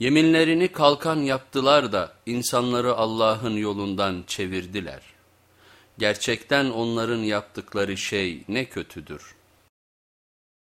Yeminlerini kalkan yaptılar da insanları Allah'ın yolundan çevirdiler. Gerçekten onların yaptıkları şey ne kötüdür.''